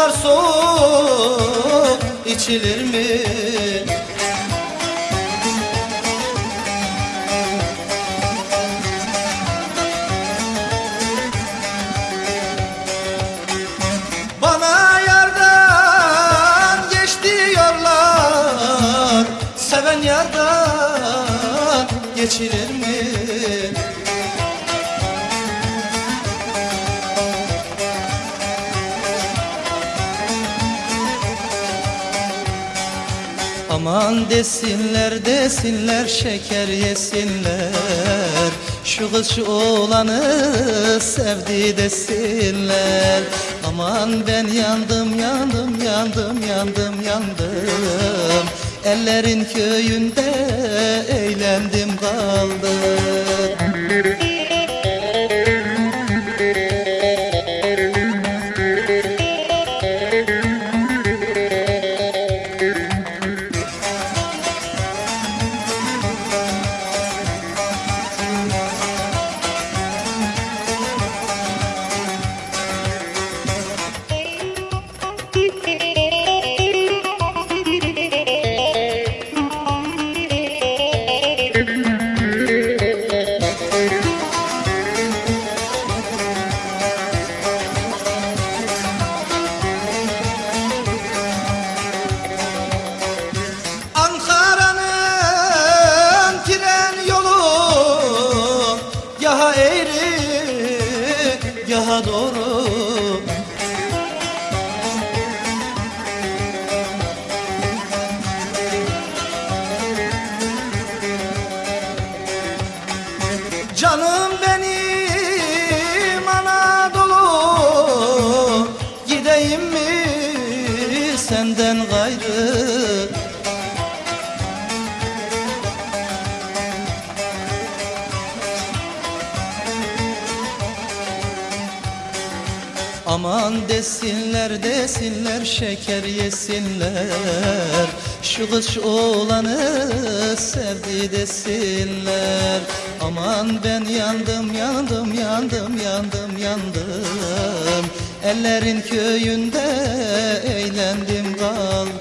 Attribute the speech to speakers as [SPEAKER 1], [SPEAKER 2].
[SPEAKER 1] Sular soğuk içilir mi? Bana yardan geç diyorlar Seven yardan geçilir mi? Aman desinler desinler şeker yesinler. Şu kız şu oğlanı sevdi desinler. Aman ben yandım yandım yandım yandım yandım. Ellerin köyünde Yaha eğri yaha doğru. Canım benim Anadolu. Gideyim mi senden gayrı Aman desinler desinler şeker yesinler. Şu kız oğlanı sevdi desinler. Aman ben yandım yandım yandım yandım yandım. Ellerin köyünde eğlendim kaldım